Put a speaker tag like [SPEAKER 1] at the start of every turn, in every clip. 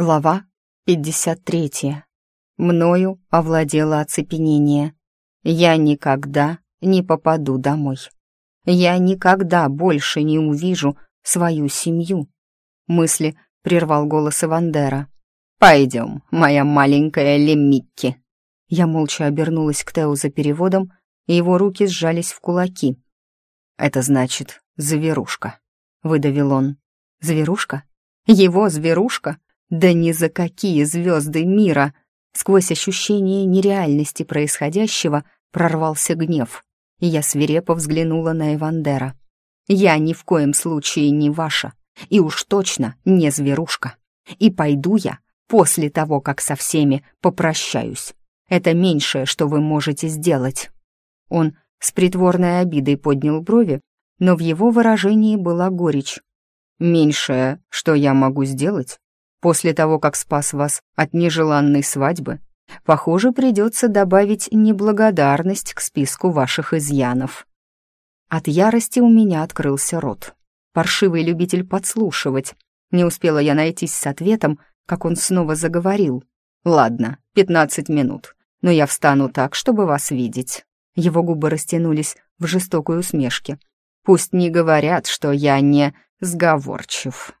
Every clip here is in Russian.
[SPEAKER 1] Глава 53. Мною овладело оцепенение. Я никогда не попаду домой. Я никогда больше не увижу свою семью. Мысли прервал голос Ивандера. «Пойдем, моя маленькая Лемикки». Я молча обернулась к Тео за переводом, и его руки сжались в кулаки. «Это значит «зверушка», — выдавил он. «Зверушка? Его зверушка?» Да ни за какие звезды мира! Сквозь ощущение нереальности происходящего прорвался гнев, и я свирепо взглянула на Эвандера. «Я ни в коем случае не ваша, и уж точно не зверушка. И пойду я после того, как со всеми попрощаюсь. Это меньшее, что вы можете сделать». Он с притворной обидой поднял брови, но в его выражении была горечь. «Меньшее, что я могу сделать, После того, как спас вас от нежеланной свадьбы, похоже, придется добавить неблагодарность к списку ваших изъянов. От ярости у меня открылся рот. Паршивый любитель подслушивать. Не успела я найтись с ответом, как он снова заговорил. «Ладно, пятнадцать минут, но я встану так, чтобы вас видеть». Его губы растянулись в жестокой усмешке. «Пусть не говорят, что я не сговорчив».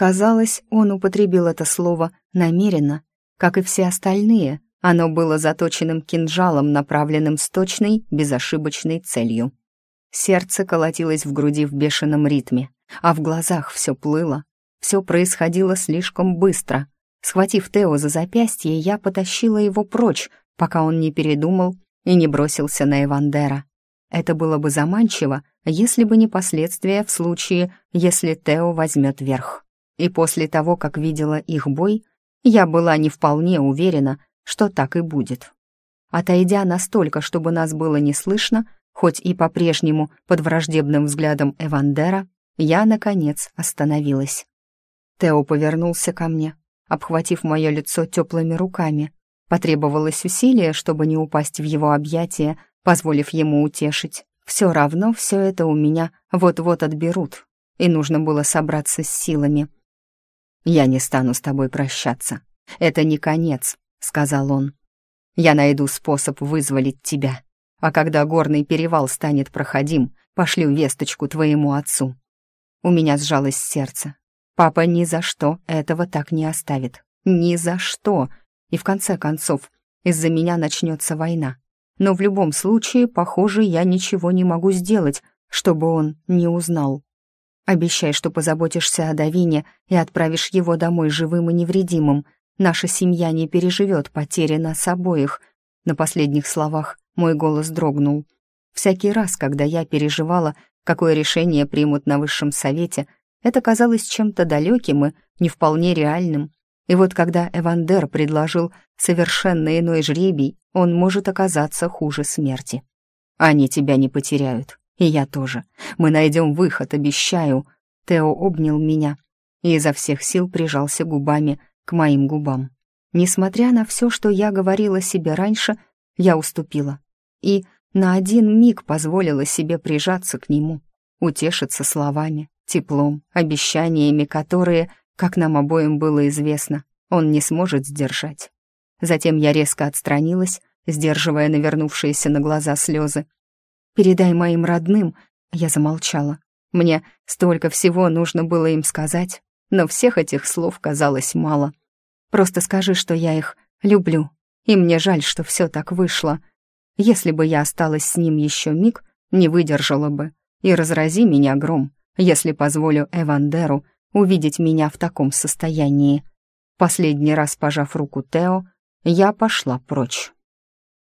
[SPEAKER 1] Казалось, он употребил это слово намеренно, как и все остальные. Оно было заточенным кинжалом, направленным с точной, безошибочной целью. Сердце колотилось в груди в бешеном ритме, а в глазах все плыло. Все происходило слишком быстро. Схватив Тео за запястье, я потащила его прочь, пока он не передумал и не бросился на Эвандера. Это было бы заманчиво, если бы не последствия в случае, если Тео возьмет верх и после того, как видела их бой, я была не вполне уверена, что так и будет. Отойдя настолько, чтобы нас было не слышно, хоть и по-прежнему под враждебным взглядом Эвандера, я, наконец, остановилась. Тео повернулся ко мне, обхватив мое лицо теплыми руками. Потребовалось усилие, чтобы не упасть в его объятия, позволив ему утешить. Все равно все это у меня вот-вот отберут, и нужно было собраться с силами — «Я не стану с тобой прощаться. Это не конец», — сказал он. «Я найду способ вызволить тебя. А когда горный перевал станет проходим, пошлю весточку твоему отцу». У меня сжалось сердце. Папа ни за что этого так не оставит. Ни за что. И в конце концов, из-за меня начнется война. Но в любом случае, похоже, я ничего не могу сделать, чтобы он не узнал. Обещай, что позаботишься о Давине и отправишь его домой живым и невредимым. Наша семья не переживет потери нас обоих». На последних словах мой голос дрогнул. Всякий раз, когда я переживала, какое решение примут на высшем совете, это казалось чем-то далеким и не вполне реальным. И вот когда Эвандер предложил совершенно иной жребий, он может оказаться хуже смерти. Они тебя не потеряют. И я тоже. Мы найдем выход, обещаю. Тео обнял меня и изо всех сил прижался губами к моим губам. Несмотря на все, что я говорила себе раньше, я уступила. И на один миг позволила себе прижаться к нему, утешиться словами, теплом, обещаниями, которые, как нам обоим было известно, он не сможет сдержать. Затем я резко отстранилась, сдерживая навернувшиеся на глаза слезы, Передай моим родным...» Я замолчала. Мне столько всего нужно было им сказать, но всех этих слов казалось мало. Просто скажи, что я их люблю, и мне жаль, что все так вышло. Если бы я осталась с ним еще миг, не выдержала бы. И разрази меня гром, если позволю Эвандеру увидеть меня в таком состоянии. Последний раз пожав руку Тео, я пошла прочь.